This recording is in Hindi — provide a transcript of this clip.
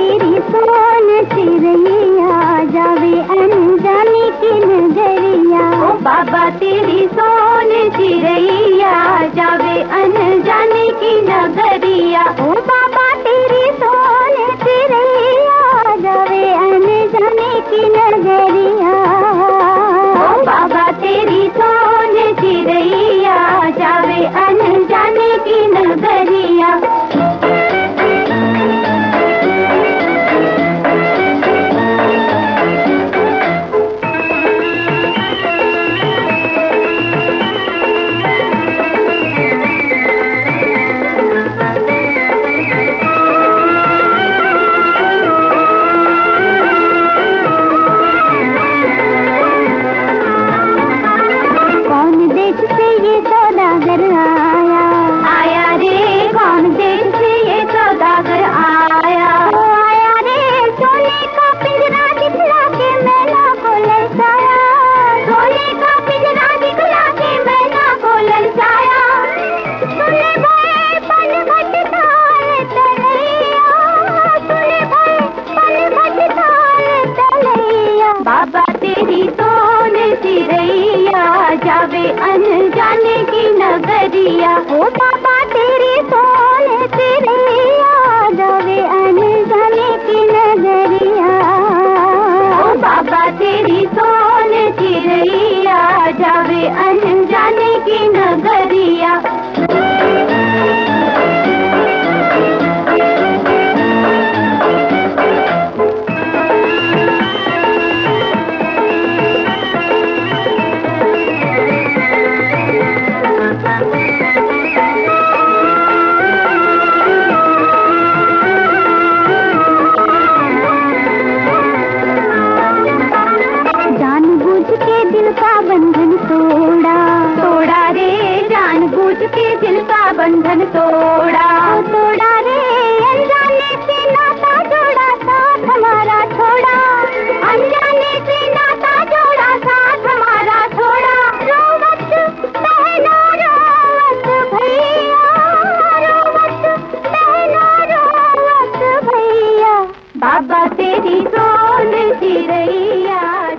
तेरी सुन चिड़िया जावे अनजानी की नगरिया ओ बाबा तेरी सोन चिड़िया नज़रिया ओ बाबा, तेरे सोने तेरे अन जाने की नज़रिया। ओ बाबा, तेरी सोने तेरे अन जाने की नज़र उसके दिल का बंधन तोड़ा। तोड़ा रे अनजाने से नाता जोड़ा साथ हमारा छोड़ा। अनजाने से नाता जोड़ा साथ हमारा छोड़ा। रो मत बहना रो मत भैया। रो मत बहना रो मत भैया। बाबा तेरी सोने जी रैया।